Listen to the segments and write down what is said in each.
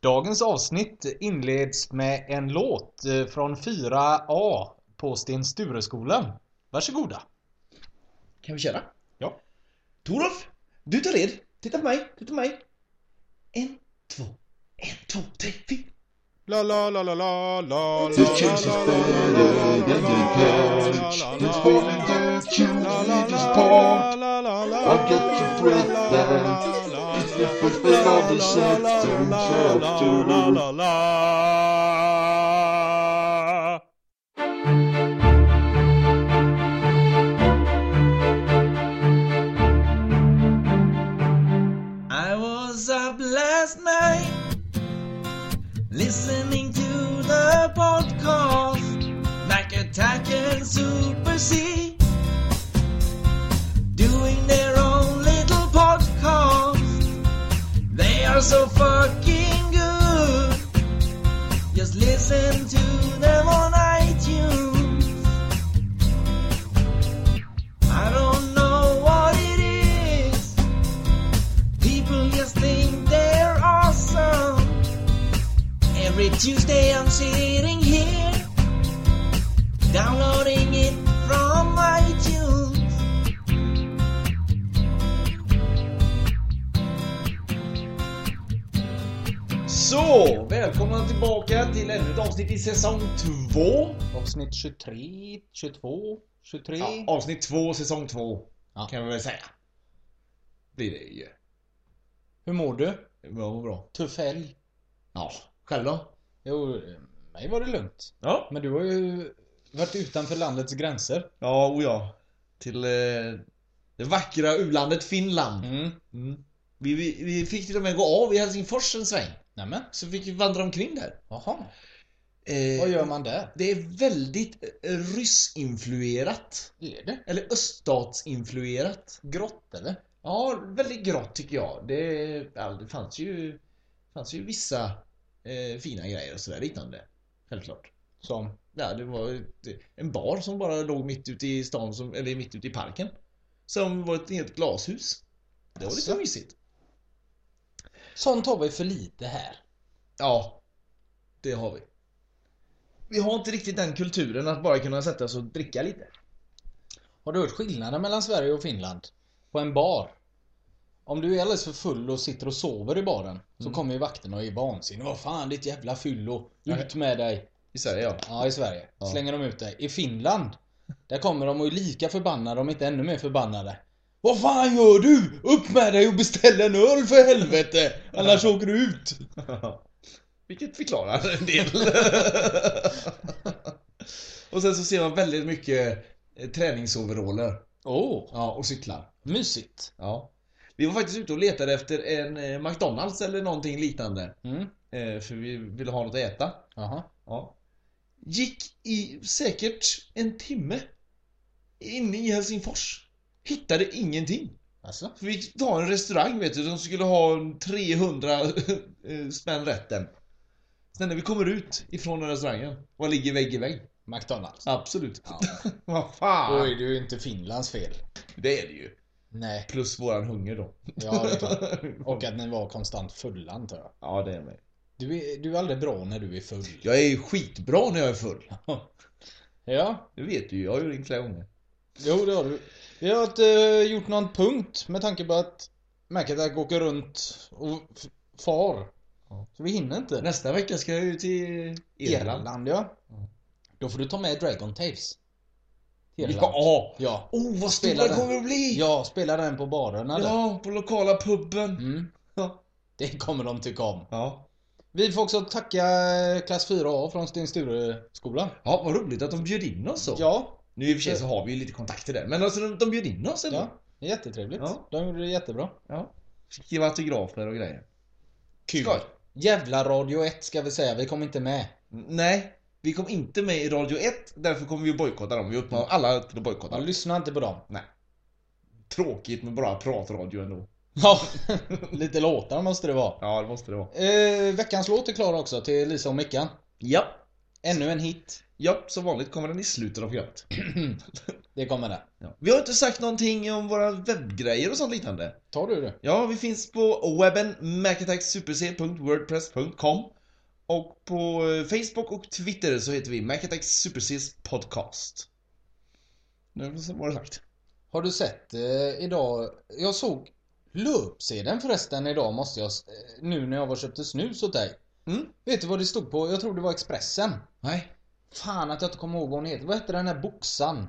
Dagens avsnitt inleds med en låt eh, från 4A på Sten Stureskolan. Varsågoda. Kan vi köra? Ja. Torof, du tar led. Titta på mig, titta på mig. En, två, en, två, tre, fyra. La la la la la la chase is better than the catch. It's falling to choose this part. I get your breath back. It's the first thing on the set, don't have to. I was up last night listening to the podcast Mac Attack and Super C are so fucking good. Just listen to them on iTunes. I don't know what it is. People just think they're awesome. Every Tuesday I'm sitting here, downloading Så, välkomna tillbaka till ännu ett avsnitt i säsong 2. Avsnitt 23, 22, 23. Ja, avsnitt 2, säsong 2. Ja. Kan vi väl säga. Blir det ju. Hur mår du? Bra, bra. Tuff helg? Ja, själv då? Jo, mig var det lugnt. Ja. Men du har ju varit utanför landets gränser. Ja, och ja. Till eh, det vackra u-landet Finland. Mm. Mm. Vi, vi, vi fick till och med gå av i Helsingfors en sväng. Nämen. Så fick vi vandra omkring där. Jaha. Eh, Vad gör man där? Det är väldigt eh, ryssinfluerat. Är det? Eller öststatsinfluerat. Grått eller? Ja, väldigt grått tycker jag. Det, ja, det fanns ju, fanns ju vissa eh, fina grejer och sådär liknande. Självklart. Som? Ja, det var en bar som bara låg mitt ute i stan, som, eller mitt ute i parken. Som var ett helt glashus. Det var lite mysigt. Sånt har vi för lite här. Ja, det har vi. Vi har inte riktigt den kulturen att bara kunna sätta oss och dricka lite. Har du hört skillnaden mellan Sverige och Finland? På en bar. Om du är alldeles för full och sitter och sover i baren så kommer ju vakterna och är vansinniga. Vad fan ditt jävla fyllo. Ut med dig. I Sverige ja. Ja, i Sverige. Ja. Slänger de ut dig. I Finland. Där kommer de och är lika förbannade om inte ännu mer förbannade. Vad fan gör du? Upp med dig och beställ en öl för helvete! Annars åker du ut. Vilket förklarar en del. och sen så ser man väldigt mycket eh, träningsoveraller. Åh, Ja, och cyklar. mysigt. Ja. Vi var faktiskt ute och letade efter en eh, McDonalds eller någonting liknande. Mm. Eh, För vi ville ha något att äta. Jaha. Ja. Gick i säkert en timme inne i Helsingfors. Hittade ingenting. Alltså? För vi fick ta en restaurang vet du, de skulle ha en 300 eh, spänn rätten. Sen när vi kommer ut ifrån den restaurangen, vad ligger vägg i vägg? McDonalds. Absolut. Ja. vad Då fan! är det ju inte Finlands fel. Det är det ju. Nej. Plus våran hunger då. Ja, det. Och att ni var konstant fulla antar jag. Ja, det är med. Du är, du är aldrig bra när du är full. Jag är ju skitbra när jag är full. Ja, Det vet du ju, jag har ju ringt flera gånger. jo det har du. Vi har inte gjort någon punkt med tanke på att Macattack åker runt och far. Så vi hinner inte. Nästa vecka ska jag ju till Irland. Irland ja. Då får du ta med Dragon Tapes. Till Irland. Ja! Ja. Oh, vad stora den. det kommer att bli! Ja, spela den på barerna där. Ja, på lokala puben. Mm. Ja. Det kommer de tycka om. Ja. Vi får också tacka klass 4A från Sten Sture-skolan. Ja, vad roligt att de bjöd in oss så. Ja, Nu i och för sig så har vi ju lite kontakter där, men alltså de, de bjöd in oss ändå. ja. Jättetrevligt. Ja. De gjorde det jättebra. Ja. Skriva autografer och grejer. Kul. Skoj. Jävla Radio 1 ska vi säga, vi kom inte med. Nej, vi kom inte med i Radio 1, därför kommer vi att bojkotta dem. Vi uppmanar alla till att bojkotta dem. lyssnar inte på dem. Nej. Tråkigt med bara pratradio ändå. Ja, lite låtar måste det vara. Ja, det måste det vara. Eh, veckans låt är klar också till Lisa och Mickan. Ja. Ännu en hit. Ja, som vanligt kommer den i slutet av programmet. Det kommer det. Ja. Vi har inte sagt någonting om våra webbgrejer och sånt liknande. Tar du det? Ja, vi finns på webben macattacksuperc.wordpress.com Och på eh, Facebook och Twitter så heter vi Macattack Supercs Podcast. Nu var det sagt. Har du sett eh, idag? Jag såg löpsedeln förresten idag måste jag... eh, Nu när jag var och köpte snus åt dig. Mm? Vet du vad det stod på? Jag tror det var Expressen. Nej. Fan att jag inte kommer ihåg vad hon heter. Vad hette den här boxaren?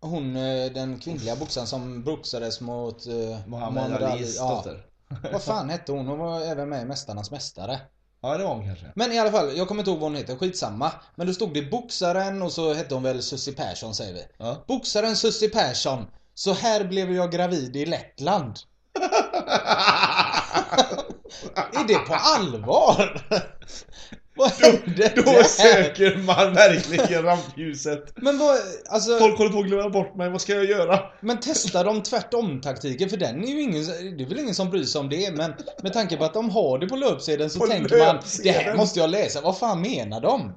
Hon, eh, den kvinnliga boxaren som boxades mot... eh, Mohammed Alis Ja. dotter. Vad fan hette hon? Hon var även med i Mästarnas Mästare. Ja, det var hon kanske. Men i alla fall, jag kommer inte ihåg vad hon heter, skitsamma. Men då stod det boxaren och så hette hon väl Susie Persson säger vi. Ja. Boxaren Susie Persson. Så här blev jag gravid i Lettland. Är det på allvar? Vad hände Då där? söker man verkligen rampljuset. Men vad, alltså, Folk håller på att glömma bort mig, vad ska jag göra? men testa de tvärtom taktiken för den är ju ingen, det är väl ingen som bryr sig om det men med tanke på att de har det på löpsedeln så På tänker man löpsedeln. det här måste jag läsa, vad fan menar de?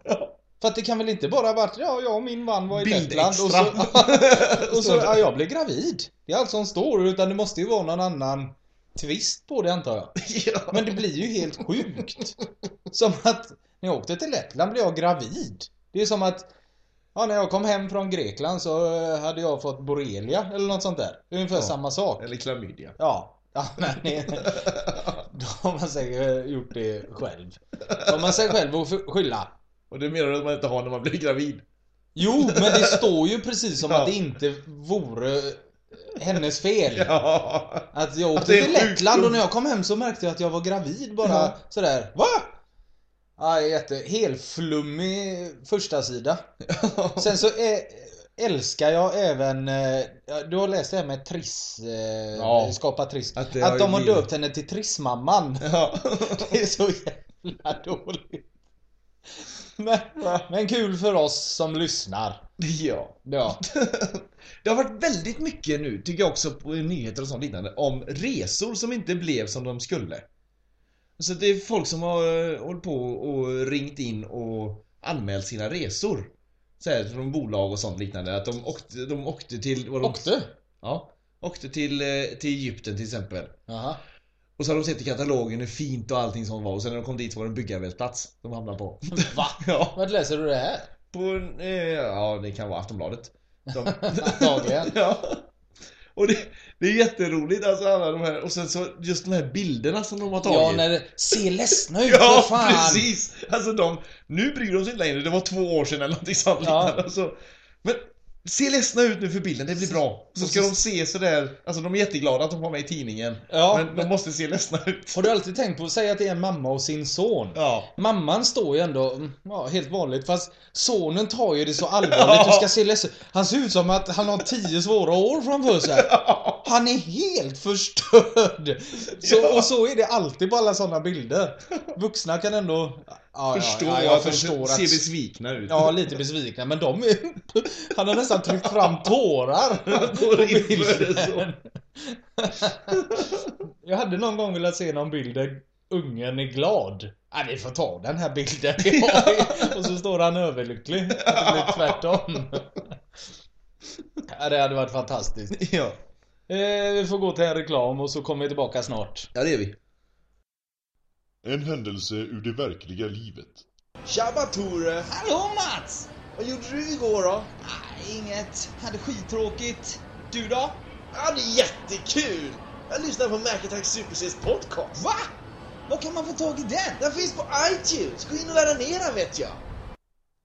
För att det kan väl inte bara varit ja, jag och min man var i Lettland och så, och så ja, jag blev gravid. Det är allt som står utan det måste ju vara någon annan twist på det antar jag. ja. Men det blir ju helt sjukt. Som att när jag åkte till Lettland blev jag gravid. Det är som att Ja, när jag kom hem från Grekland så eh, hade jag fått borrelia eller något sånt där. Ungefär Ja. samma sak. Eller klamydia. Ja. Ja, men det, då har man säkert gjort det själv. Då har man sig själv att sky- skylla. Och det menar du att man inte har när man blir gravid? Jo, men det står ju precis som Ja. att det inte vore hennes fel. Ja. Att jag åkte till Lettland och när jag kom hem så märkte jag att jag var gravid bara Ja. sådär. Va? Ja, jätte, helflummig första sida. Sen så är, älskar jag även, eh, ja, du har läst det här med Triss, eh, Ja. skapa Triss. Att Att, de har döpt henne till Trissmamman. Ja. Det är så jävla dåligt. Men, men kul för oss som lyssnar. ja. Ja. Det har varit väldigt mycket nu, tycker jag också på nyheter och sånt liknande, om resor som inte blev som de skulle. Så det är folk som har eh, hållit på och ringt in och anmält sina resor. Så här, från bolag och sånt liknande. Att de åkte, de åkte till... vad de- Åkte? Ja. Åkte till, eh, till Egypten till exempel. Jaha. Och så har de sett i katalogen hur fint och allting som var och sen när de kom dit så var det en byggarbetsplats de hamnade på. Va? ja. Vart läser du det här? På eh, ja det kan vara Aftonbladet. De, Antagligen. ja. Och det, det är jätteroligt alltså alla de här och sen så just de här bilderna som de har tagit. Ja, när det ser ledsna ut Ja, för fan. precis! Alltså de, nu bryr de sig inte längre, det var två år sedan eller någonting sånt Ja. Alltså, men se ledsna ut nu för bilden, det blir bra. Så ska de se sådär, alltså de är jätteglada att de var med i tidningen. Ja, men de måste se ledsna ut. Har du alltid tänkt på att säga att det är en mamma och sin son? Ja. Mamman står ju ändå, mm, ja, helt vanligt fast sonen tar ju det så allvarligt. Du ska se ledsen. Han ser ut som att han har tio svåra år framför sig. Han är helt förstörd. Så, och så är det alltid på alla sådana bilder. Vuxna kan ändå... Ja, Förstår ja, ja, jag att de förstår ser att... besvikna ut. Ja, lite besvikna men de är... Han har nästan tryckt fram tårar på bilden. Jag hade någon gång velat se någon bild där ungen är glad. Nej, vi får ta den här bilden vi har. Och så står han överlycklig. Det blir tvärtom. Ja, det hade varit fantastiskt. Ja. Eh, vi får gå till en reklam och så kommer vi tillbaka snart. ja, det är vi. En händelse ur det verkliga livet. Tjabba Tore! Hallå Mats! Vad gjorde du igår då? Nej, inget. Hade skittråkigt. Du då? Ja, det är jättekul! Jag lyssnar på Macattack Supersys podcast. Va? Var kan man få tag i den? Den finns på iTunes! Gå in och ladda ner den vet jag!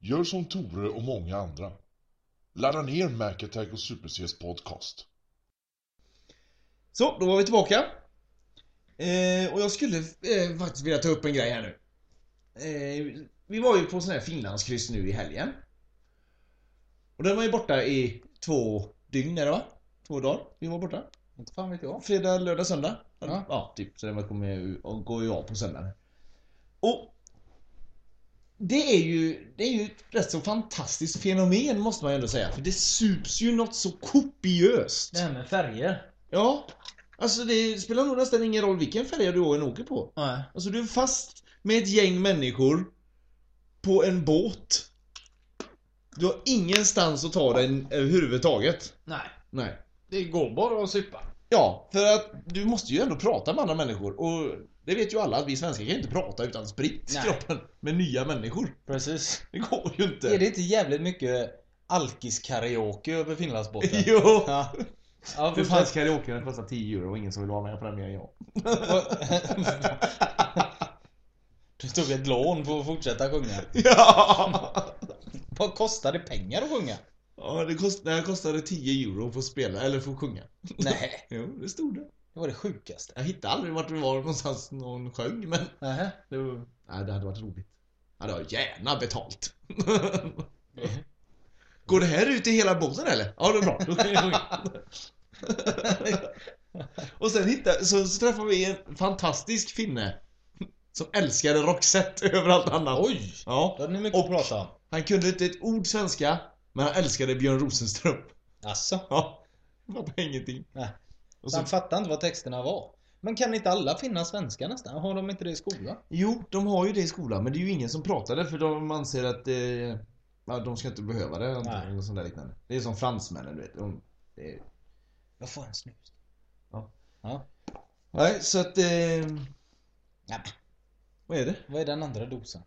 Gör som Tore och många andra. Ladda ner Macattack och Super Cs podcast. Så, då var vi tillbaka. Eh, och jag skulle eh, faktiskt vilja ta upp en grej här nu. Eh, vi var ju på sån här Finlandskryss nu i helgen. Och den var ju borta i två dygn, är det va? Två dagar vi var borta. Inte fan vet jag. Fredag, lördag, söndag. Ja. ja typ. Så den kommer ju, går ju av på söndagen. Och det är ju, det är ju ett rätt så fantastiskt fenomen måste man ju ändå säga. För det sups ju något så kopiöst. Det här med färger. Ja. Alltså det spelar nog nästan ingen roll vilken färja du än åker på. Nej. Alltså du är fast med ett gäng människor på en båt. Du har ingenstans att ta dig överhuvudtaget. Nej. Nej. Det går bara att supa. Ja, för att du måste ju ändå prata med andra människor och det vet ju alla att vi svenskar kan inte prata utan sprit i kroppen med nya människor. Precis. Det går ju inte. Är det inte jävligt mycket alkis-karaoke över Finlandsbåten? Jo! Ja. Ja, För för fanns karaoke den kostar 10 euro och ingen som vill vara med på den mer än jag. Du tog ett lån för att fortsätta sjunga. Ja! Vad kostar det pengar att sjunga? Ja, det, kost, det kostade 10 euro för att spela, eller för att sjunga. Nej, Jo, det stod det. det var det sjukaste. Jag hittade aldrig vart det var någonstans någon sjöng, men Nähä. det, var, nej, det hade varit roligt. Ja, det har gärna betalt. Går det här ut i hela båten eller? Ja, det är bra. Och sen hittade, så, så träffade vi en fantastisk finne. Som älskade Roxette över allt annat. Oj! Ja. Då hade ni mycket Och- att prata om. Han kunde inte ett ord svenska, men han älskade Björn Rosenström. Asså? Ja. Det var ingenting. Nej. Och Så han fattade inte vad texterna var. Men kan inte alla finna svenska nästan? Har de inte det i skolan? jo, de har ju det i skolan, men det är ju ingen som pratar det för de anser att eh, de ska inte behöva det. Nej. Sånt där liknande. Det är som fransmännen, du vet. De, det är, Jag får en snus. Ja. Ja. nej, så att... Eh, men vad är det? vad är den andra dosen?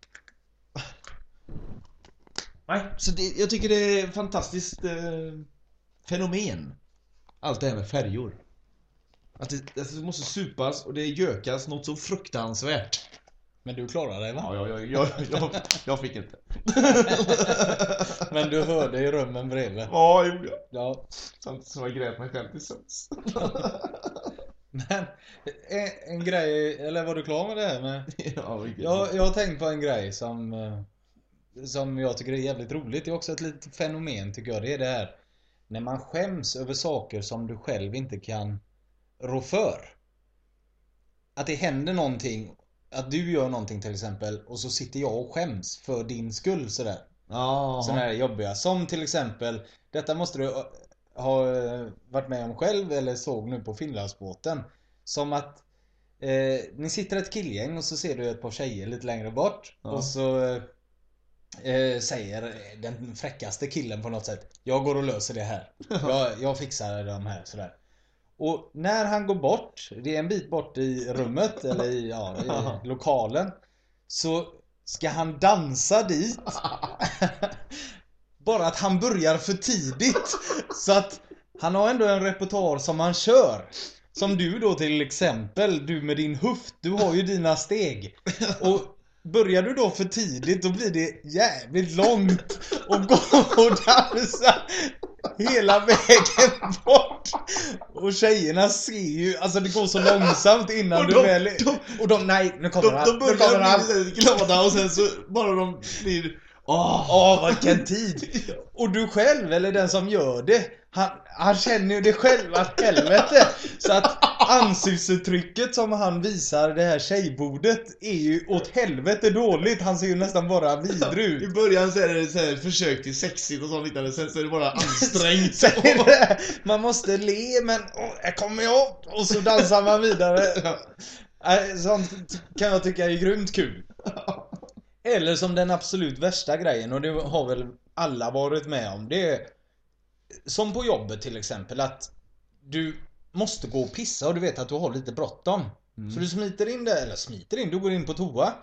Nej, så det, jag tycker det är ett fantastiskt eh, fenomen. Allt det här med färjor. Att det, att det måste supas och det gökas något så fruktansvärt. Men du klarar dig va? Ja, jag, jag, jag, jag, jag fick inte. Men du hörde i rummen bredvid. Ja, jo, ja. Ja. Samtidigt som jag grät mig själv till sömns. Men en, en grej, eller var du klar med det här med? ja, Jag, jag har tänkt på en grej som eh, Som jag tycker är jävligt roligt. Det är också ett litet fenomen tycker jag. Det är det här När man skäms över saker som du själv inte kan rå för. Att det händer någonting Att du gör någonting till exempel och så sitter jag och skäms för din skull sådär. Ja, Sådana här jobbiga. Som till exempel Detta måste du eh, ha eh, varit med om själv eller såg nu på Finlandsbåten. Som att eh, Ni sitter ett killgäng och så ser du ett par tjejer lite längre bort. Ja. Och så eh, Säger den fräckaste killen på något sätt Jag går och löser det här. Jag, jag fixar de här sådär. Och när han går bort, det är en bit bort i rummet eller i, ja, i lokalen. Så ska han dansa dit. Bara att han börjar för tidigt. Så att han har ändå en repertoar som han kör. Som du då till exempel, du med din höft, du har ju dina steg. Och börjar du då för tidigt då blir det jävligt långt att gå och dansa hela vägen bort. Och tjejerna ser ju, alltså det går så långsamt innan Och du de- väl... de- och de, nej nu kommer De, han. de börjar bli glada och sen så bara de blir... Åh! Åh, vilken tid! Och du själv, eller den som gör det, han, han känner ju det själv att helvete! Så att ansiktsuttrycket som han visar det här tjejbordet är ju åt helvete dåligt. Han ser ju nästan bara vidrig I ut. början så är det så här försök till sexigt och sånt liknande, sen så är det bara ansträngt. Sen det, man måste le men åh, här kommer jag! Och så dansar man vidare. Sånt kan jag tycka är grymt kul. Eller som den absolut värsta grejen och det har väl alla varit med om. Det är som på jobbet till exempel att du måste gå och pissa och du vet att du har lite bråttom. Så du smiter in där, eller smiter in, du går in på toa.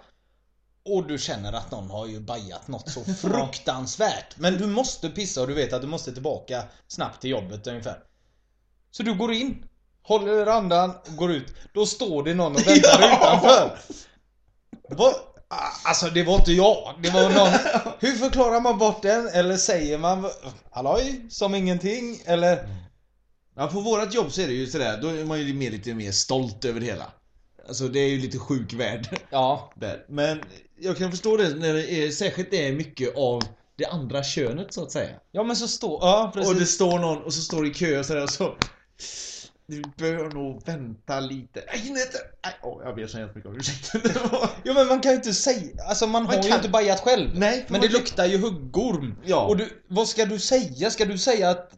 Och du känner att någon har ju bajat något så fruktansvärt. Men du måste pissa och du vet att du måste tillbaka snabbt till jobbet ungefär. Så du går in, håller andan, går ut. Då står det någon och väntar Ja! utanför. Vad? Alltså det var inte jag. Det var någon. Hur förklarar man bort den? Eller säger man halloj som ingenting? Eller? Ja, på vårat jobb så är det ju sådär, då är man ju mer, lite mer stolt över det hela. Alltså det är ju lite sjuk värld Ja. där. Men jag kan förstå det när det är, särskilt det är mycket av det andra könet så att säga. Ja men så står, ja precis. Och det står någon och så står det i kö och sådär och så Du bör nog vänta lite. Nej, nej, inte. Nej, åh, jag ber så hemskt mycket om ursäkt. Jo men man kan ju inte säga, alltså man, har ju kan- inte bajat själv. Nej, Men man det kan- luktar ju huggorm. Ja. Och du, vad ska du säga? Ska du säga att eh,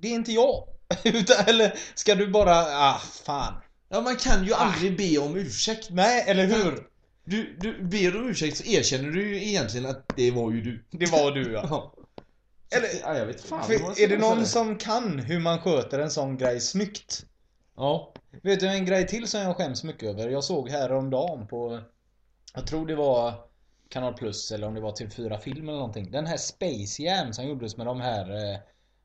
det är inte jag? Eller ska du bara, ah fan. Ja, man kan ju aldrig be om ursäkt. Nej, eller hur? Du, du ber om ursäkt så erkänner du ju egentligen att det var ju du. Det var du ja. Eller, Ja, jag vet fan. för, är det någon som kan hur man sköter en sån grej snyggt? Ja. Vet du en grej till som jag skäms mycket över? Jag såg häromdagen på Jag tror det var Kanal Plus eller om det var TV4 Film eller någonting. Den här Space Jam som gjordes med de här eh,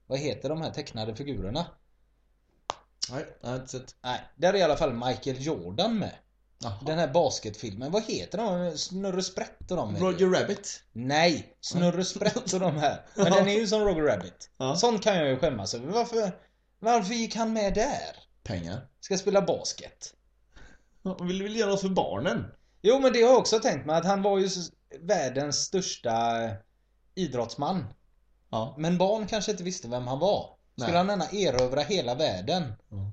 Vad heter de här tecknade figurerna? Nej, jag har inte sett. Nej, där är i alla fall Michael Jordan med. Jaha. Den här basketfilmen, vad heter de? Snurre Sprätt och de. Roger Rabbit. Nej, Snurre Sprätt och de här. Men den är ju som Roger Rabbit. Ja. Sånt kan jag ju skämmas över. Varför, varför gick han med där? Pengar. Ska spela basket. Han vill väl göra något för barnen? Jo men det har jag också tänkt mig att han var ju världens största eh, idrottsman. Ja. Men barn kanske inte visste vem han var. Skulle Nej. han gärna erövra hela världen. Ja.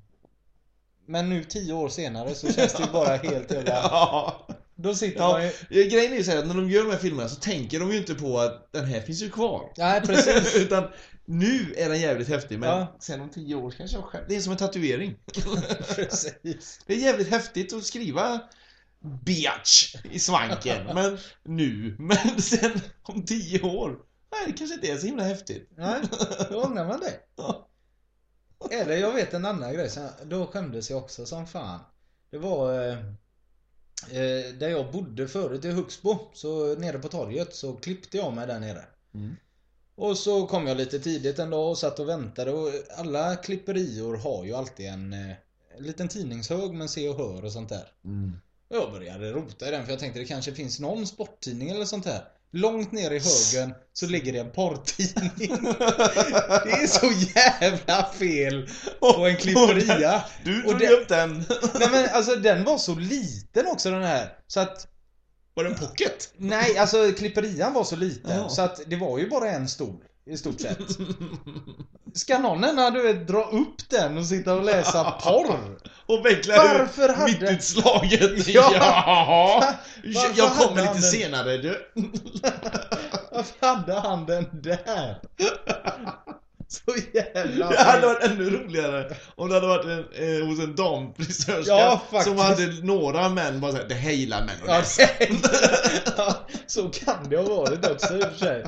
Men nu tio år senare så känns det ju bara helt jävla... Ja. Då sitter man ja. ju... Grejen är ju så här att när de gör de här filmerna så tänker de ju inte på att den här finns ju kvar. Nej precis. Utan nu är den jävligt häftig men Ja. sen om tio år kanske jag själv... Det är som en tatuering. precis. Det är jävligt häftigt att skriva Bitch i svanken. men nu. Men sen om tio år. Nej, det kanske inte är så himla häftigt. Nej, då ångrar man det. Ja. Eller jag vet en annan grej, då skämdes jag också som fan. Det var eh, eh, där jag bodde förut i Huxbo, så nere på torget så klippte jag mig där nere. Mm. Och så kom jag lite tidigt en dag och satt och väntade och alla klipperior har ju alltid en, eh, en liten tidningshög med se och hör och sånt där. Mm. Och jag började rota i den för jag tänkte det kanske finns någon sporttidning eller sånt här. Långt ner i högen så ligger det en porrtidning. Det är så jävla fel på en klipperia. Du drog det- upp den. Nej men alltså den var så liten också den här. Så att, Var det en pocket? nej alltså klipperian var så liten Ja. så att det var ju bara en stol. I stort sett. Ska någon ena du vet dra upp den och sitta och läsa porr? Och veckla Varför hade- mittutslaget. Ja. Ja. Varför Jag kommer lite den? senare du. Varför hade han den där? Så jävla Det hade varit ännu roligare om det hade varit en, eh, hos en damfrisörska Ja, som hade några män bara såhär, det här gillar män att Ja, läsa." det, ja, så kan det ha varit också i och för sig.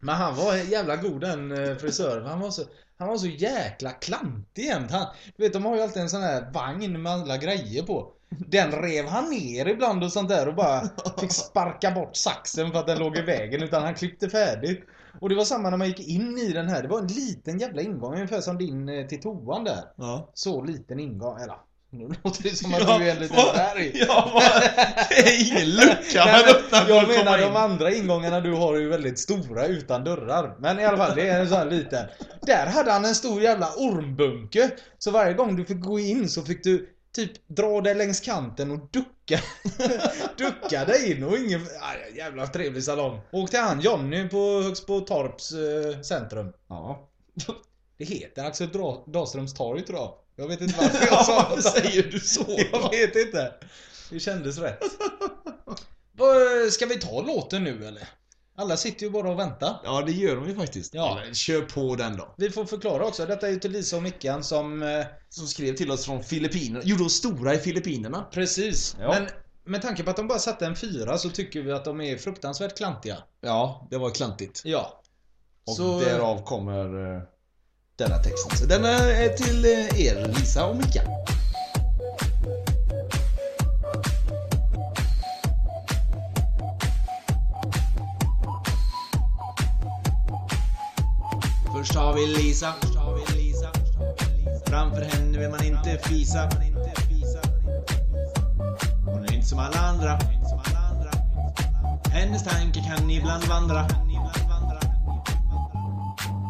Men han var jävla god den eh, frisören. Han var så, han var så jäkla klantig jämt. Han, du vet, de har ju alltid en sån här vagn med alla grejer på. Den rev han ner ibland och sånt där och bara fick sparka bort saxen för att den låg i vägen. Utan han klippte färdigt. Och det var samma när man gick in i den här. Det var en liten jävla ingång, ungefär som din eh, till toan där. Ja. Så liten ingång, eller nu låter det som att Ja, du är en liten dvärg. Ja, det är ingen lucka Nej, men öppnar jag menar in. de andra ingångarna du har är ju väldigt stora utan dörrar. Men i alla fall, det är en sån här liten. Där hade han en stor jävla ormbunke. Så varje gång du fick gå in så fick du typ dra dig längs kanten och ducka. ducka dig in och ingen... Aj, jävla trevlig salong. Åk till han Jonny på Högsbo Torps eh, centrum. Ja. Det heter Axel Dahlströms torg tror jag. Jag vet inte varför jag sa något säger du så? Jag vet inte. Det kändes rätt. Ska vi ta låten nu eller? Alla sitter ju bara och väntar. Ja, det gör de ju faktiskt. Ja. Kör på den då. Vi får förklara också. Detta är ju till Lisa och Mickan som... Eh, Som skrev till oss från Filippinerna. Gjorde oss stora i Filippinerna. precis. Ja. Men med tanke på att de bara satte en fyra så tycker vi att de är fruktansvärt klantiga. Ja, det var klantigt. Ja. Och Så- därav kommer eh, denna texten. Så denna är till eh, er, Lisa och Mika. Först har vi Lisa. Framför henne vill man inte fisa. Hon är inte som alla andra. Hennes tankar kan ibland vandra.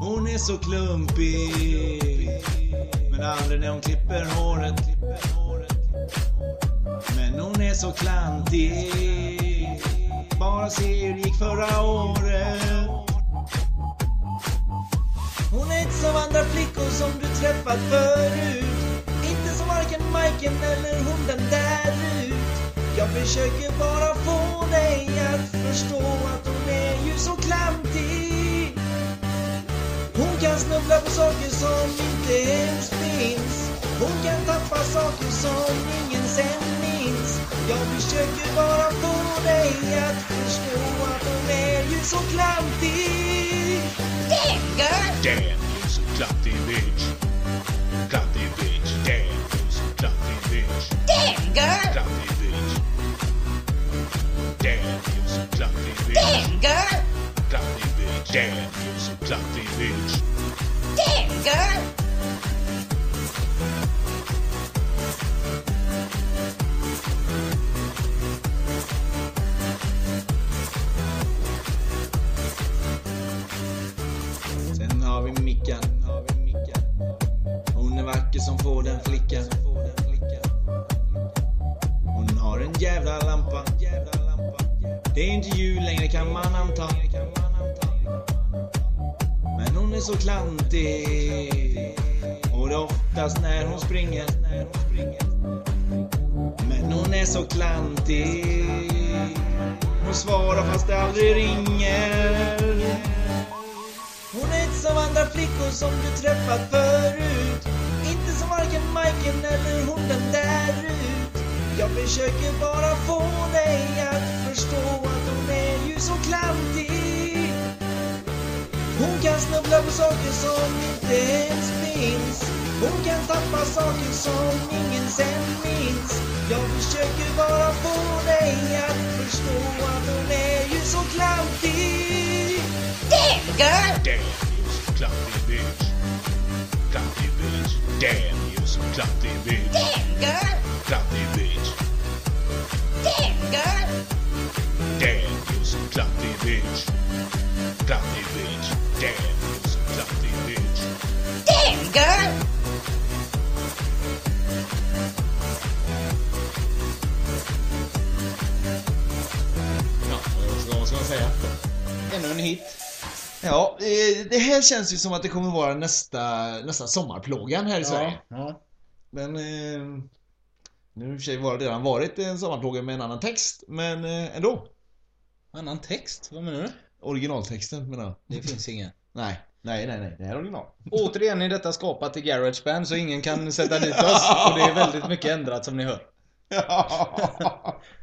Hon är så klumpig. Men aldrig när hon klipper håret. Men hon är så klantig. Bara se hur det gick förra året. Hon är inte som andra flickor som du träffat förut Inte som varken Majken eller hon den där ut Jag försöker bara få dig att förstå att hon är ju så klantig hon kan snubbla på saker som inte ens finns Hon kan tappa saker som ingen sen minns Jag försöker bara få dig att förstå att hon är ju så klantig Damn, you so clumsy bitch. Clumsy bitch. Damn, you so clumsy bitch. Clumsy bitch. Damn, you so clumsy bitch. Clumsy bitch. Damn, you so clumsy bitch. Sen andra flickor som du träffat förut. Inte som varken Majken eller hon den där ut Jag försöker bara få dig att förstå att hon är ju så klantig. Hon kan snubbla på saker som inte ens finns. Hon kan tappa saker som ingen sen minns. Jag försöker bara få dig att förstå att hon är ju så klantig. Damn, you so Damn, you so clumsy bitch. Clumsy bitch. Damn, you so clumsy bitch. Clumsy bitch. Damn, you so clumsy bitch. Ja, vad ska man säga? Ännu en hit. Ja, eh, det här känns ju som att det kommer vara nästa, nästa sommarplågan här i Sverige. Ja. Men... Eh, nu i och för sig var det redan varit en sommarplåga med en annan text, men eh, ändå. Annan text? Vad menar du? Originaltexten menar jag. Det finns ingen. Nej, nej, nej, nej. Det här är original. Återigen är detta skapat i Garageband så ingen kan sätta dit oss. Och det är väldigt mycket ändrat som ni hör.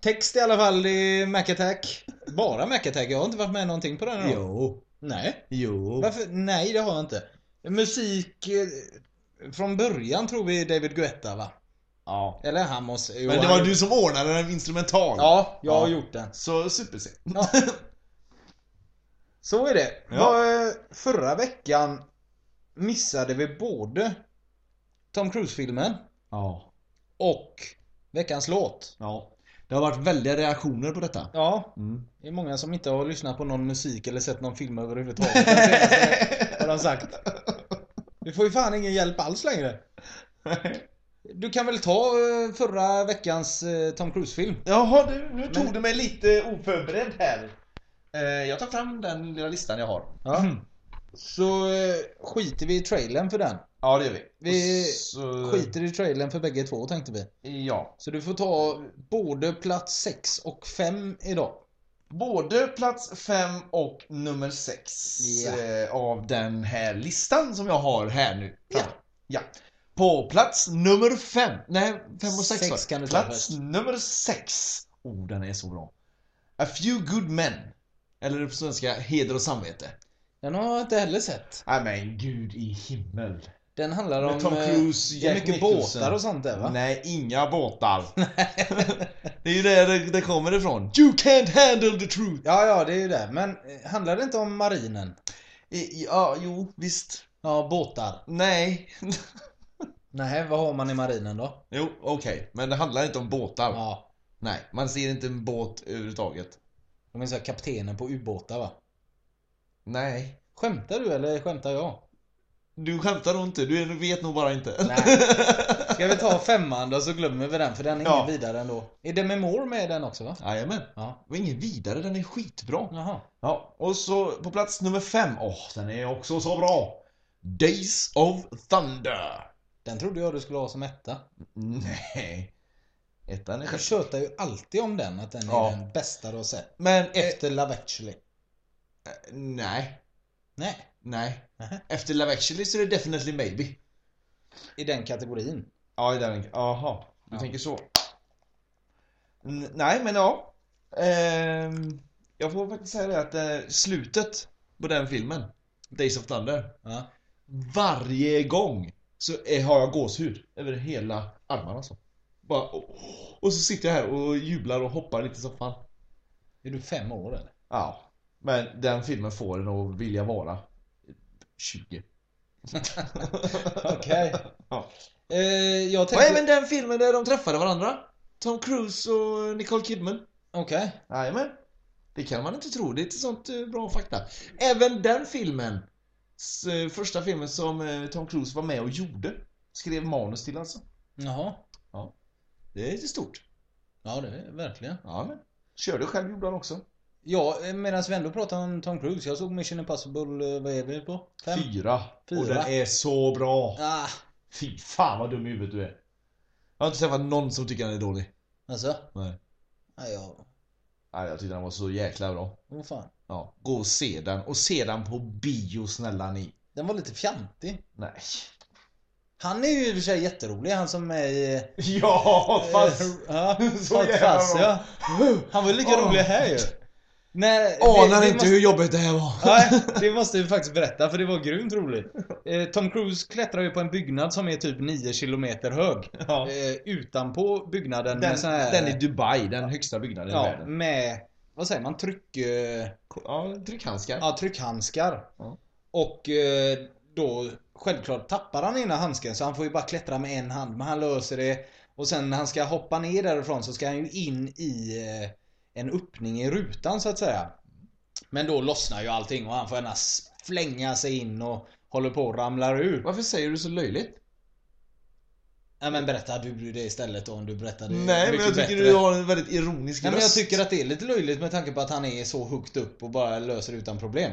Text i alla fall i Mac Attack. Bara Mac Attack. Jag har inte varit med någonting på den här jo, Nej. jo. Varför? Nej, det har jag inte. Musik... eh, Från början tror vi David Guetta va? Ja. Eller han måste... jo, Men det han- var du som ordnade den instrumental. Ja, jag har Ja. gjort den. Så super Ja. Så är det. Ja. Vad, eh, Förra veckan missade vi både Tom Cruise-filmen Ja. och veckans låt. Ja. Det har varit väldiga reaktioner på detta. Ja, Mm. det är många som inte har lyssnat på någon musik eller sett någon film överhuvudtaget. Senaste, har de sagt. Du får ju fan ingen hjälp alls längre. Du kan väl ta eh, förra veckans eh, Tom Cruise-film? Jaha, du, nu tog Men- du mig lite oförberedd här. Eh, jag tar fram den lilla listan jag har. Ja. Så eh, skiter vi i trailern för den. Ja, det gör vi. Vi så... skiter i trailern för bägge två tänkte vi. Ja. Så du får ta både plats 6 och 5 idag. Både plats 5 och nummer 6 Ja. eh, av den här listan som jag har här nu. Ja. ja. På plats nummer 5. Nej, 5 och 6 Sex kan du ta Plats först. nummer 6. Oh, den är så bra. A few good men. Eller på svenska, heder och samvete. Den har jag inte heller sett. Nej men gud i himmel. Den handlar Med om... Tom eh, Cruise, Jack mycket Nicholson. båtar och sånt där va? Nej, inga båtar. det är ju där det, det kommer ifrån. You can't handle the truth. Ja, ja, det är ju det. Men eh, handlar det inte om marinen? I- Ja, jo, visst. Ja, båtar. Nej. Nej, vad har man i marinen då? Jo, okej. Men det handlar inte om båtar. Ja, Nej, man ser inte en båt överhuvudtaget. de är så kaptenen på ubåtar va? Nej. Skämtar du eller skämtar jag? Du skämtar nog inte, du vet nog bara inte. Nej. Ska vi ta femman då så glömmer vi den för den är Ja. ingen vidare ändå. Är Demi Moore med i den också va? Jajamän. Ja. Var ingen vidare, den är skitbra. Jaha. Ja, och så på plats nummer fem. Åh, den är också så bra. Days of Thunder. Den trodde jag du skulle ha som etta. Nej. Ettan är Du tjötar ju alltid om den, att den är Ja. den bästa du har sett. Men Efter Love actually. Nej. Nej, Nej. Nähä. Efter Love actually så är det definitely maybe. i den kategorin. Ja, i den. Jaha, du Ja. tänker så. N- nej, men ja. Ehm, jag får faktiskt säga det att eh, slutet på den filmen. Days of Thunder. Ja. Varje gång så är, har jag gåshud över hela armarna så. Bara, och, och så sitter jag här och jublar och hoppar lite som fan. Är du fem år eller? Ja. Men den filmen får en att vilja vara 20. Okej. Ja. Eh, jag Och tänkte... även den filmen där de träffade varandra. Tom Cruise och Nicole Kidman. Okej. Jajamän. Det kan man inte tro. Det är inte sånt eh, bra fakta. Även den filmen, eh, första filmen som eh, Tom Cruise var med och gjorde. Skrev manus till alltså. Jaha. Det är lite stort. Ja, det är verkligen. Ja men. Körde själv gjorde han också. Ja, medan vi ändå pratar om Tom Cruise. Jag såg Mission Impossible, eh, vad är vi på? Fem? Fyra. Fyra. Och den är så bra. Ah, Fy fan vad dum i huvudet du är. Jag har inte träffat någon som tycker den är dålig. alltså? Nej. Nej, ja. Nej, jag tyckte den var så jäkla bra. Vad fan. Ja, gå och se den. Och se den på bio snälla ni. Den var lite fjantig. Nej. Han är ju i och för sig jätterolig, han som är i... Ja, fast... Eh, ja, Så fast, jävla fast, ja. Han var lika Åh. rolig här ju. Nej, Anar inte måste- hur jobbigt det här var. Nej, det måste vi faktiskt berätta för det var grymt roligt. Eh, Tom Cruise klättrar ju på en byggnad som är typ 9 kilometer hög. Ja. Eh, utanpå byggnaden Den, med sån här... den i Dubai, den högsta byggnaden i Ja, världen. med... Vad säger man? Tryck... Eh, Ja, tryckhandskar. ja, tryckhandskar. Ja. Och eh, då självklart tappar han ena handsken så han får ju bara klättra med en hand. Men han löser det. Och sen när han ska hoppa ner därifrån så ska han ju in i eh, en öppning i rutan så att säga. Men då lossnar ju allting och han får gärna flänga sig in och håller på att ramlar ur. Varför säger du så löjligt? Ja men berätta du det istället då om du berättade Nej, men jag tycker bättre. du har en väldigt ironisk Nej men jag röst. tycker att det är lite löjligt med tanke på att han är så högt upp och bara löser utan problem.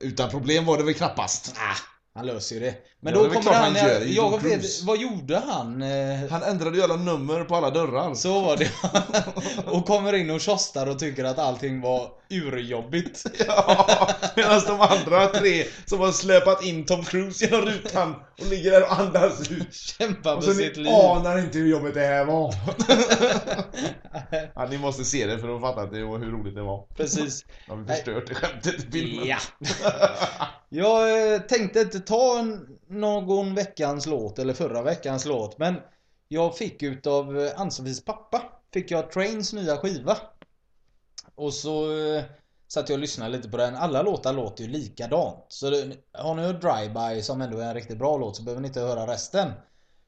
Utan problem var det väl knappast. Ah, han löser ju det. Men Ja, då kommer han... han gör jag vet, vad gjorde han? Eh, Han ändrade ju alla nummer på alla dörrar. Så var det. och kommer in och tjostar och tycker att allting var urjobbigt. Ja, medan de andra tre som har släpat in Tom Cruise genom rutan och ligger där och andas ut. Kämpar Och på så sitt liv. anar inte hur jobbigt det här var. ja, ni måste se det för att fatta att det var hur roligt det var. Precis. Jag har förstört det skämtet i filmen. Ja. Jag eh, tänkte inte ta en, någon veckans låt eller förra veckans låt men jag fick utav eh, Ann-Sofies pappa fick jag Trains nya skiva. Och så eh, satt jag och lyssnade lite på den. Alla låtar låter ju likadant. Så det, har ni hört Drive-By som ändå är en riktigt bra låt så behöver ni inte höra resten.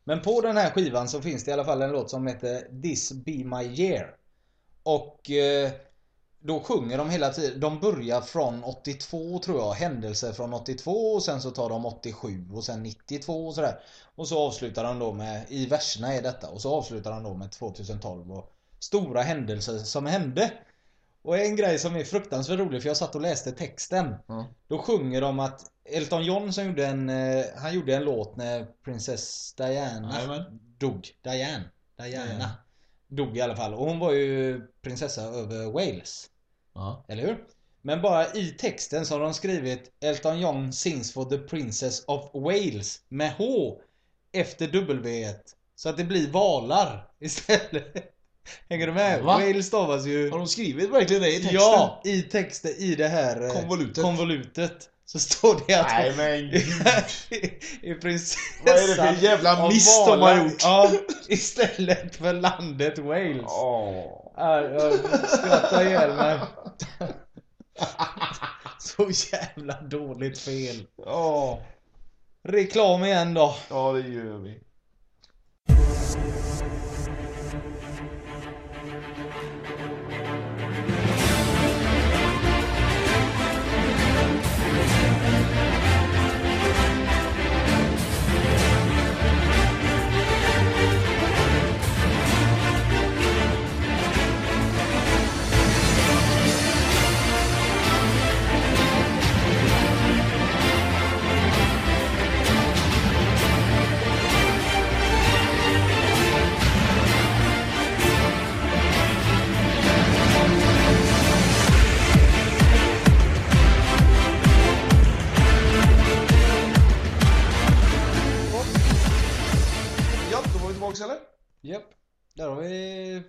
Men på den här skivan så finns det i alla fall en låt som heter This Be My Year. Och eh, då sjunger de hela tiden. De börjar från 82 tror jag. Händelser från 82 och sen så tar de 87 och sen 92 och sådär. Och så avslutar de då med, i verserna är detta, och så avslutar de då med 2012 och stora händelser som hände. Och en grej som är fruktansvärt rolig, för jag satt och läste texten. Ja. Då sjunger de att Elton John som gjorde en, eh, han gjorde en låt när Princess Diana Jajamän. dog. Diane. Diana. Dog i alla fall. Och hon var ju prinsessa över Wales. Ja. Eller hur? Men bara i texten så har de skrivit Elton John sings for the Princess of Wales med H efter W Så att det blir valar istället. Hänger du med? Va? Wales stavas ju... Har de skrivit verkligen det i texten? Ja, i texten, i det här eh, Konvolutet. konvolutet. Så står det att Nej men i prinsessan Vad är det för jävla miss de har gjort? Ja, istället för landet Wales. Ja, jag skrattar ihjäl mig. Så jävla dåligt fel. Ja, Reklam igen då. ja det gör vi.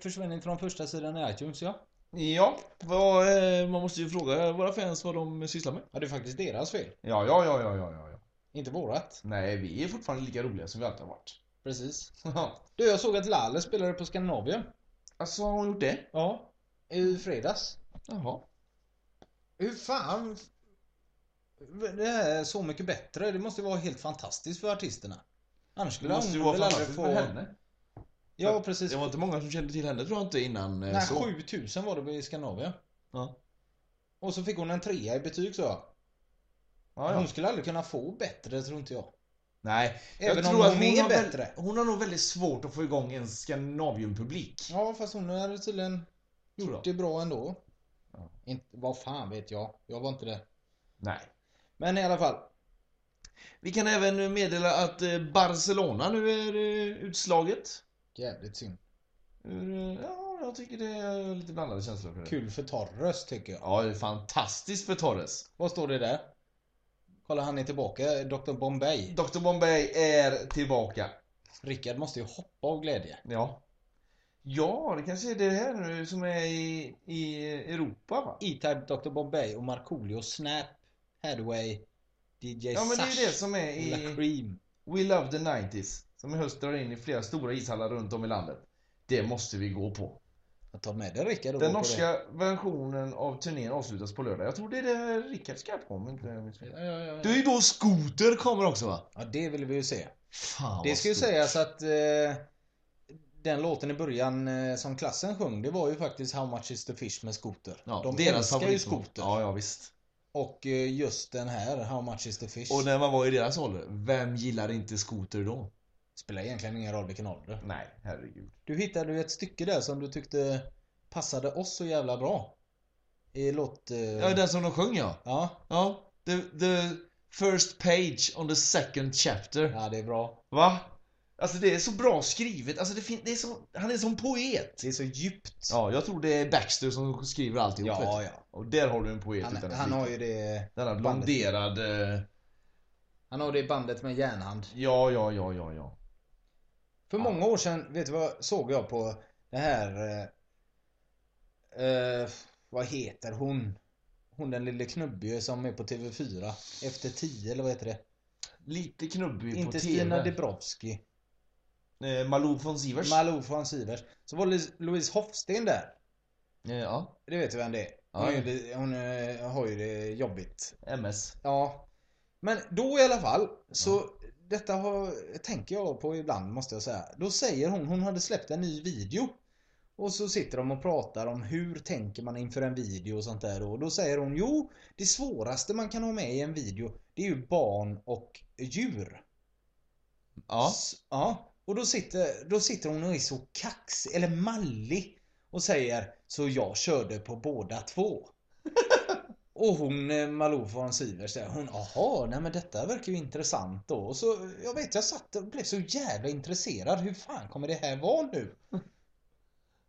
Försvunnit från första sidan i iTunes ja. Ja, vad, eh, man måste ju fråga våra fans vad de sysslar med. Ja, det är faktiskt deras fel. Ja, ja, ja, ja, ja, ja. Inte vårat. Nej, vi är fortfarande lika roliga som vi alltid har varit. Precis. Du, jag såg att Lale spelade på Skandinavien. Alltså, har hon gjort det? Ja. I fredags. Jaha. Hur fan... Det här är så mycket bättre. Det måste ju vara helt fantastiskt för artisterna. Annars Det skulle måste ju hon vara väl aldrig fantastiskt få... för henne. Ja, precis. Det var inte många som kände till henne tror jag inte innan eh, Nej, så. 7000 var det i Skandinavien. Ja. Och så fick hon en trea i betyg så. Ja, ja. Hon skulle aldrig kunna få bättre, tror inte jag. Nej, Även jag tror att hon hon är har, väl, bättre. hon har nog väldigt svårt att få igång en Skandinavium-publik. Ja, fast hon hade tydligen gjort jag. det bra ändå. Ja. Inte, vad fan vet jag. Jag var inte det. Nej. Men i alla fall. Vi kan även meddela att eh, Barcelona nu är eh, utslaget. Jävligt synd. Eh, Ja, jag tycker det är lite blandade känslor för det. Kul för Torres tycker jag. Ja, det är fantastiskt för Torres. Vad står det där? Kolla han är tillbaka. Dr Bombay. Dr Bombay är tillbaka. Rickard måste ju hoppa av glädje. Ja. Ja, det kanske är det här nu som är i, i Europa va? E-Type, Dr Bombay och Markoolio, Snap, Hathaway, DJ Ja, men det är Sash ju det som är och La i Cream. We Love the 90s. Som i höst drar in i flera stora ishallar runt om i landet. Det måste vi gå på. Tar med dig Rickard Den norska versionen av turnén avslutas på lördag. Jag tror det är det Rickard ska på om inte jag minns fel. Ja, ja, ja. Det är ju då Scooter kommer också va? ja, det vill vi ju se. Fan Det ska ju sägas att eh, den låten i början eh, som klassen sjöng, det var ju faktiskt How much is the fish med Scooter. Ja, De deras älskar ju. Scooter. Ja, ja visst. Och eh, just den här, How much is the fish, Och när man var i deras ålder, vem gillar inte Scooter då? Spelar egentligen ingen roll vilken ålder. Nej, herregud. Du hittade ju ett stycke där som du tyckte passade oss så jävla bra. I låt... Eh, Ja, den som de sjöng ja. ja. Ja, the, the first page on the second chapter. Ja, det är bra. Va? Alltså det är så bra skrivet, alltså det, fin- det är så, han är som poet. Det är så djupt. Ja, jag tror det är Baxter som skriver alltihop. ja. ja. Och där har du en poet Han, utan han har ju det... Denna blonderad... Han har det bandet med järnhand. Ja, ja, ja, ja, ja. För många år sedan, vet du vad såg jag på det här... Eh, eh, vad heter hon? Hon den lille knubbige som är på TV4. Efter 10 eller vad heter det? Lite knubbig på Inte TV. Stina Debrowski. Eh, Malou von Sivers. Malou von Sivers. Så var Louise- Hofsten där. Eh, ja, Det vet du vem det är. Hon, Ja. det, hon eh, har ju det jobbigt. MS. Ja. Men då i alla fall, så detta har, tänker jag på ibland måste jag säga. Då säger hon, hon hade släppt en ny video. Och så sitter de och pratar om hur tänker man inför en video och sånt där. Och då säger hon, jo, det svåraste man kan ha med i en video, det är ju barn och djur. Ja. S- ja. Och då sitter, då sitter hon och är så kaxig, eller mallig. Och säger, så jag körde på båda två. och hon, eh, Malou von Sivers, säger hon, jaha, nej men detta verkar ju intressant då. Och så, jag vet, jag satt och blev så jävla intresserad. Hur fan kommer det här vara nu?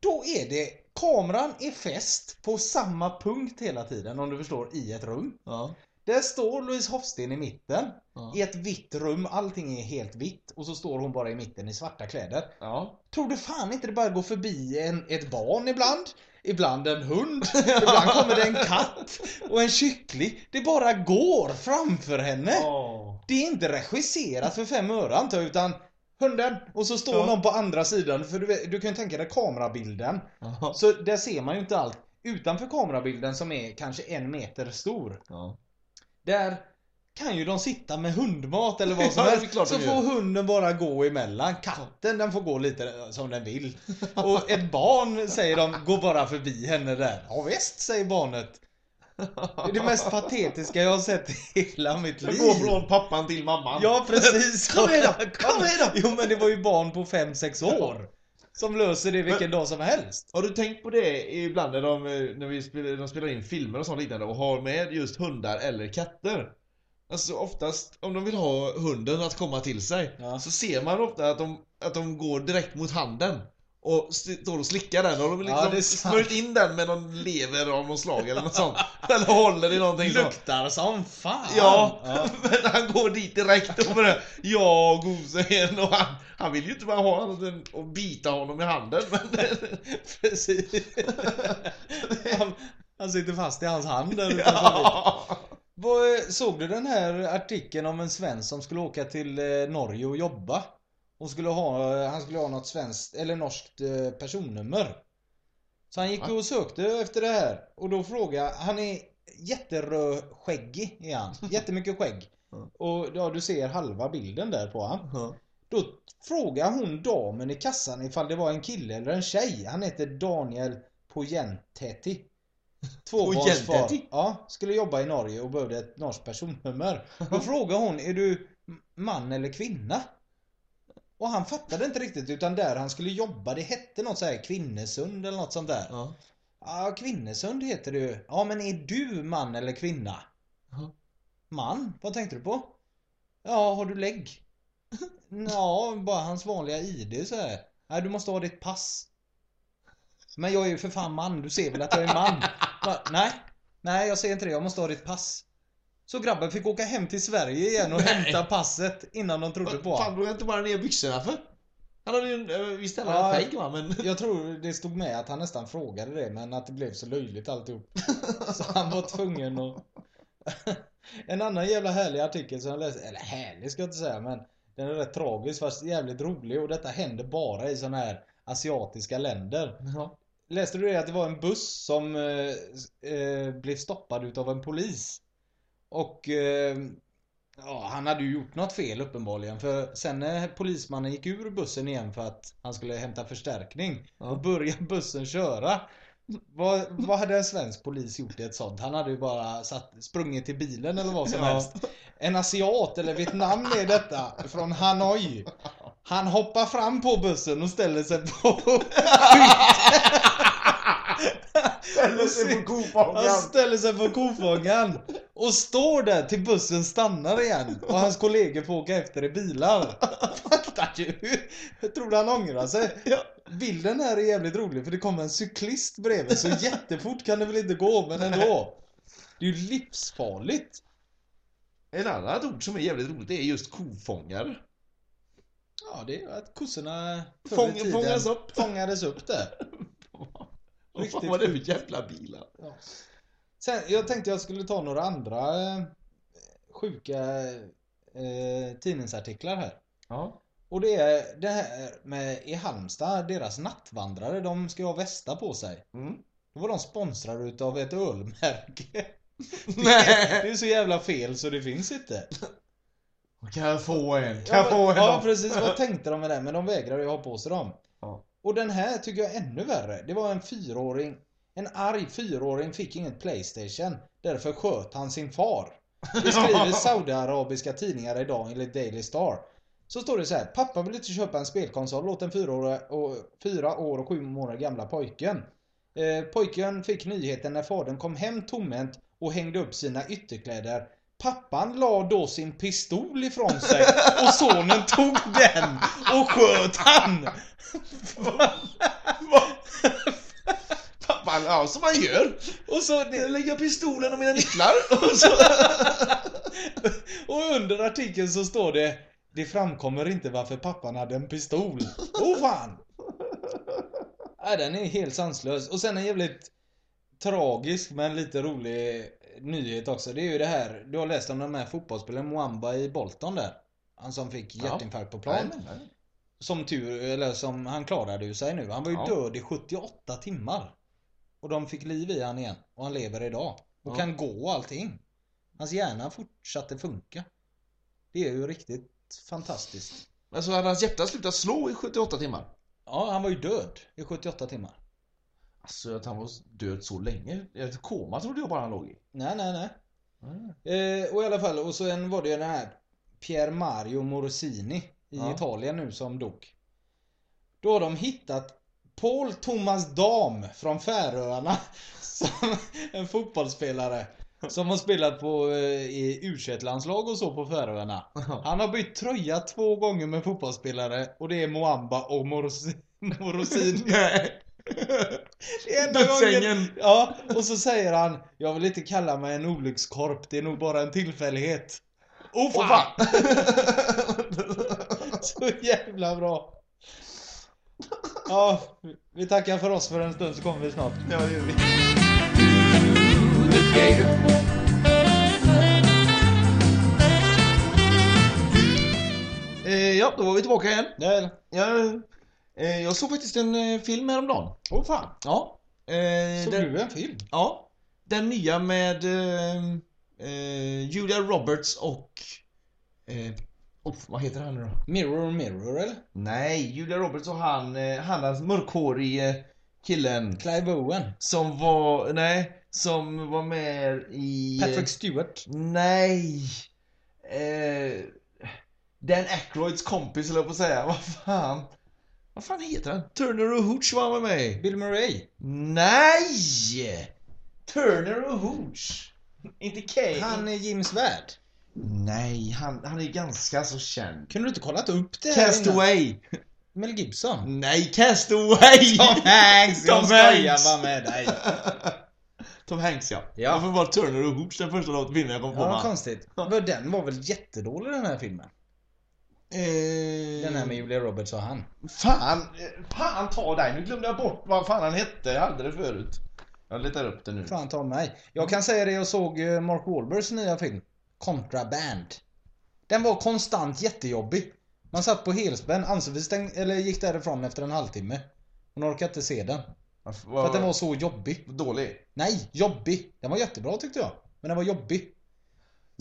Då är det, kameran är fäst på samma punkt hela tiden, om du förstår, i ett rum. Ja. Där står Louise Hofsten i mitten. Ja. I ett vitt rum, allting är helt vitt. Och så står hon bara i mitten i svarta kläder. Ja. Tror du fan inte det bara går förbi en, ett barn ibland? Ibland en hund. Ibland kommer det en katt. Och en kyckling. Det bara går framför henne. Ja. Det är inte regisserat för fem öre antar jag, utan hunden. Och så står Ja. någon på andra sidan. För du, du kan ju tänka dig kamerabilden. Ja. Så där ser man ju inte allt. Utanför kamerabilden som är kanske en meter stor. Ja. Där kan ju de sitta med hundmat eller vad som helst. Så får hunden bara gå emellan. Katten den får gå lite som den vill. Och ett barn säger de, gå bara förbi henne där. Ja visst, säger barnet. Det är det mest patetiska jag har sett i hela mitt liv. Gå från pappan till mamman. Ja precis. Kom igen då, kom igen då. Jo men det var ju barn på 5-6 år. Som löser det vilken dag som helst. Har du tänkt på det ibland när de, eh, när vi spelar, de spelar in filmer och sånt liknande och har med just hundar eller katter? Alltså oftast, om de vill ha hunden att komma till sig, Ja. så ser man ofta att de, att de går direkt mot handen. och st- står och slickar den och de Ja, liksom sant. smörjt in den med någon lever av något slag eller något sånt. Eller håller i någonting sånt. Luktar som fan. Ja, ja. men han går dit direkt och börjar Ja, gosen och han, han vill ju inte bara ha annat än att bita honom i handen men Precis. han, han sitter fast i hans hand där utanför. ja. Vad, Såg du den här artikeln om en svensk som skulle åka till eh, Norge och jobba? Och skulle ha, eh, han skulle ha något svenskt, eller norskt eh, personnummer. Så han gick och sökte efter det här. Och då frågade, han är jätterödskäggig är han. Jättemycket skägg. Och ja, du ser halva bilden där på han. Då frågar hon damen i kassan ifall det var en kille eller en tjej. Han heter Daniel Pojentäti. Tvåbarnsfar. Ja, skulle jobba i Norge och behövde ett norskt personnummer. Då frågar hon, är du man eller kvinna? Och han fattade inte riktigt utan där han skulle jobba, det hette något så här Kvinnesund eller något sånt där. Ja. Ja, Kvinnesund heter det ju. Ja, men är du man eller kvinna? Ja. Man? Vad tänkte du på? Ja, har du lägg? Ja, bara hans vanliga ID så här. Nej, du måste ha ditt pass. Men jag är ju för fan man, du ser väl att jag är man? Nej, nej jag ser inte det, jag måste ha ditt pass. Så grabben fick åka hem till Sverige igen och hämta passet innan de trodde på Fan honom. drog han inte bara ner byxorna för? Han hade ju en- eh, visst hade Ja. va men... Jag tror det stod med att han nästan frågade det men att det blev så löjligt alltihop. Så han var tvungen att... En annan jävla härlig artikel som jag läste, eller härlig ska jag inte säga men den är rätt tragisk fast jävligt rolig och detta händer bara i såna här asiatiska länder. Ja. Läste du det att det var en buss som eh, eh, blev stoppad utav en polis? Och eh, ja, han hade ju gjort något fel uppenbarligen för sen när polismannen gick ur bussen igen för att han skulle hämta förstärkning Ja. och började bussen köra. Vad, vad hade en svensk polis gjort i ett sånt? Han hade ju bara satt, sprungit till bilen eller vad som Ja. helst. En asiat eller Vietnam är detta från Hanoi. Han hoppar fram på bussen och ställer sig på Ställer sig på kofångaren. Han ställer sig på kofångaren och står där till bussen stannar igen och hans kollegor får åka efter i bilar. Fattar du? Jag tror han ångrar sig. Ja. Bilden här är jävligt rolig för det kommer en cyklist bredvid så jättefort kan det väl inte gå men ändå. Det är ju livsfarligt. Ett annat ord som är jävligt roligt är just kofångare. Ja, det är att kossorna förr i Fång, tiden fångas upp. fångades upp där. Vad Riktigt fan var det för jävla bilar? Sen, jag tänkte jag skulle ta några andra eh, sjuka eh, tidningsartiklar här. Ja. Och det är det här med i Halmstad, deras nattvandrare, de ska ha västar på sig. Mm. Då var de sponsrade utav ett ölmärke. Nej. Det är så jävla fel så det finns inte. Kan jag få en? Kan Ja, jag få en? ja då? precis, vad tänkte de med det? Men de vägrade ju ha på sig dem. Ja. Och den här tycker jag är ännu värre. Det var en fyraåring, en arg fyraåring fick inget Playstation. Därför sköt han sin far. Det skriver saudiarabiska tidningar idag enligt Daily Star. Så står det så här. Pappa vill inte köpa en spelkonsol åt den fyra år och, fyra år och sju månader gamla pojken. Eh, pojken fick nyheten när fadern kom hem tomhänt och hängde upp sina ytterkläder. Pappan la då sin pistol ifrån sig och sonen tog den och sköt han. Pappan, ja som man gör. Och så lägger pistolen och mina nycklar. Och så... Och under artikeln så står det Det framkommer inte varför pappan hade en pistol. Oh fan! Nej, den är helt sanslös. Och sen en jävligt tragisk men lite rolig nyhet också. Det är ju det här, du har läst om den här fotbollsspelaren Mwamba i Bolton där. Han som fick hjärtinfarkt på plan. Som tur, eller som, han klarade ju sig nu. Han var ju Ja. död i 78 timmar. Och de fick liv i han igen. Och han lever idag. Och Ja. kan gå och allting. Hans hjärna fortsatte funka. Det är ju riktigt fantastiskt. Men så hade hans hjärta slutat slå i 78 timmar? Ja, han var ju död i 78 timmar. Alltså att han var död så länge. Ett koma trodde jag bara han låg i. Nej, nej, nej. Eh, och i alla fall, och sen var det ju den här Pier Mario Morosini i Ja. Italien nu som dog. Då har de hittat Paul Thomas Dam från Färöarna. Som en fotbollsspelare. Som har spelat på, eh, i u landslag och så på Färöarna. Han har bytt tröja två gånger med fotbollsspelare och det är Moamba och Morosini. och rosin. Nej. Dödssängen. Ja, och så säger han Jag vill inte kalla mig en olyckskorp, det är nog bara en tillfällighet. Oh fan! fan! Så jävla bra. Ja, vi tackar för oss för en stund så kommer vi snart. ja, det gör vi. Eh, ja, då var vi tillbaka igen. Ja, Ja, jag såg faktiskt en eh, film häromdagen. Åh fan. Ja. Eh, Såg den, du en film? Ja. Den nya med eh, eh, Julia Roberts och... Eh, oh, vad heter han nu då? Mirror Mirror eller? Nej, Julia Roberts och han, eh, han den mörkhårige killen Clive Owen? som var, nej, som var med i... eh, Patrick Stewart? Nej! Eh, Dan Aykroyds kompis eller på att säga. Vad fan? Vad fan heter han? Turner och Hooch var med i. Bill Murray? Nej! Turner och Hooch. Inte Kay. Han är Jim Svärd? Nej, han, han är ganska så känd. Kunde du inte kollat upp det här innan? Castaway. Mel Gibson? Nej, Castaway! Tom Hanks! Tom jag skojar Hanks. bara med dig. Tom Hanks ja. Ja. Varför var Turner och Hooch den första låten filmen jag kom på? Ja, konstigt. Den var väl jättedålig den här filmen? Eh, Den här med Julia Roberts och han. Fan, eh, fan ta dig. Nu glömde jag bort vad fan han hette. Jag hade det förut. Jag letar upp det nu. Fan ta mig. Jag kan säga det, jag såg eh, Mark Wahlbergs nya film. Contraband. Den var konstant jättejobbig. Man satt på helspänn, Ann-Sofie stäng- eller gick därifrån efter en halvtimme. Hon orkade inte se den. För att den var så jobbig. dålig. Nej, jobbig. Den var jättebra tyckte jag. Men den var jobbig.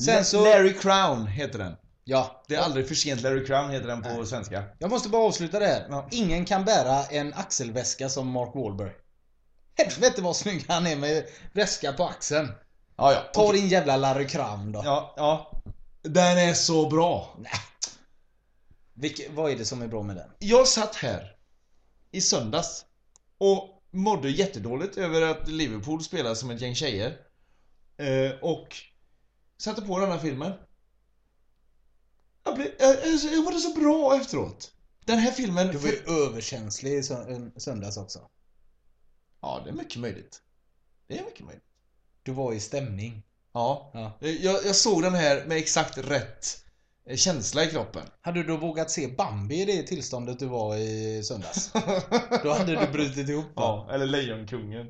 Sen så... Larry Crown heter den. Ja. Det är aldrig för sent Larry Crown heter den på svenska. Jag måste bara avsluta det här. Ingen kan bära en axelväska som Mark Wahlberg. Helvete vad snygg han är med väska på axeln. Ja, ja. Ta din jävla Larry Crown då. Ja, ja. Den är så bra. Vilke, vad är det som är bra med den? Jag satt här i söndags och mådde jättedåligt över att Liverpool spelar som ett gäng tjejer. Eh, och satte på den här filmen. Jag, blev, jag, jag, jag mådde så bra efteråt. Den här filmen... Du var ju överkänslig i sö- söndags också. Ja, det är mycket möjligt. Det är mycket möjligt. Du var i stämning. Ja. Ja. Jag, jag såg den här med exakt rätt eh, känsla i kroppen. Hade du vågat se Bambi i det tillståndet du var i söndags? Då hade du brutit ihop va? Ja, eller Lejonkungen.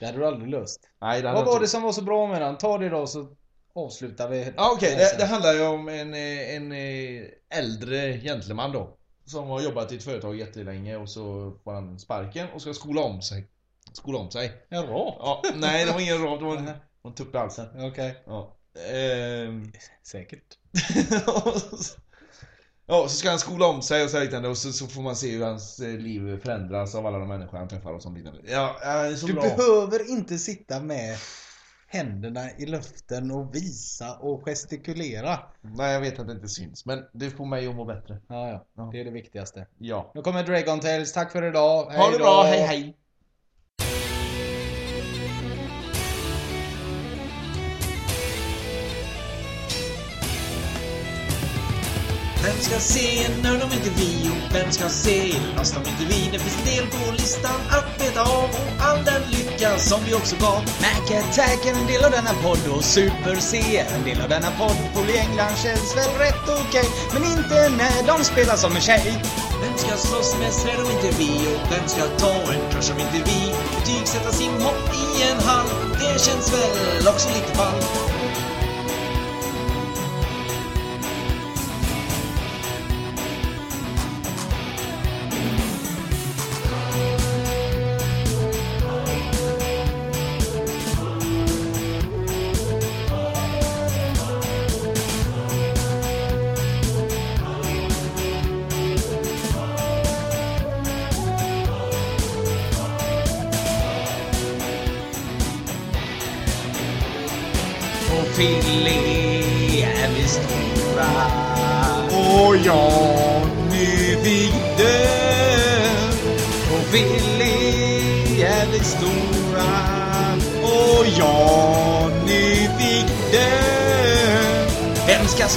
Det hade du aldrig löst. Nej, det hade Vad var inte- det som var så bra med den? Ta det då så avslutar vi. Ja, okej. den Det, det handlar ju om en, eh, en eh, äldre gentleman då. Som har jobbat i ett företag jättelänge och så får han sparken och ska skola om sig. Skola om sig. En rap? Ja, nej, det var ingen rap. Det var en, en tupp i halsen. Okej. Ja. Ehm, Säkert. ja, så ska han skola om sig och så liknande och så, så får man se hur hans eh, liv förändras av alla de människor han träffar och sånt liknande. Ja, så Du bra. behöver inte sitta med händerna i luften och visa och gestikulera. Nej, jag vet att det inte syns. Men det får mig att må bättre. Ja, ja. Ja. Det är det viktigaste. Ja. Nu kommer Dragon Tales. Tack för idag. Ha det då. bra, hej hej! Vem ska se nörd om inte vi? Och vem ska se Lost om inte vi? Det finns en del på listan att beta av och all den lycka som vi också gav. Mac Attack är en del av denna podd och Super C är en del av denna podd. Polly England känns väl rätt okej, men inte när de spelar som en tjej. Vem ska slåss med svärd om inte vi? Och vem ska ta en crush om inte vi? Betygsätta simhopp i en hall, det känns väl också lite ball.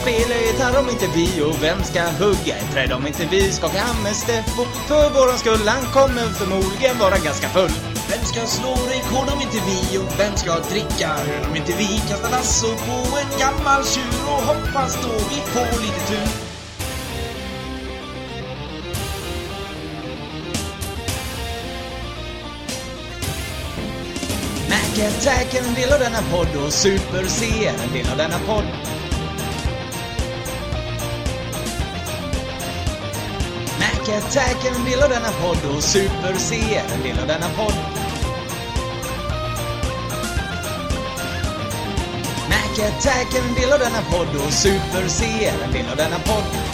Och ja, nu vigde Vem ska spela gitarr om inte vi? Och vem ska hugga ett träd om inte vi? Skaka hand med Steffo för våran skull. Han kommer förmodligen vara ganska full. Vem ska slå rekord om inte vi? Och vem ska dricka öl om inte vi? Kasta lasso på en gammal tjur och hoppas då vi får lite tur. Mac Attack är en del av denna podd och Super C är en del av denna podd. Mac Attack är en del av denna podd och Super C är en del av denna podd. Mac Attack är en del av denna podd och Super C är en del av denna podd.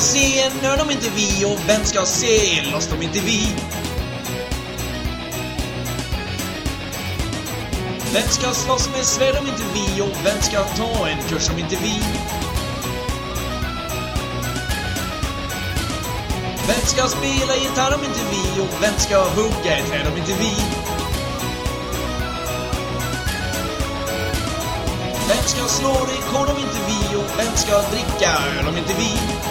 Se en om inte vi? Och vem ska se Lost om inte vi? Vem ska slåss med svärd om inte vi? Och vem ska ta en kurs om inte vi? Vem ska spela gitarr om inte vi? Och vem ska hugga ett träd om inte vi? Vem ska slå rekord om inte vi? Och vem ska dricka öl om inte vi?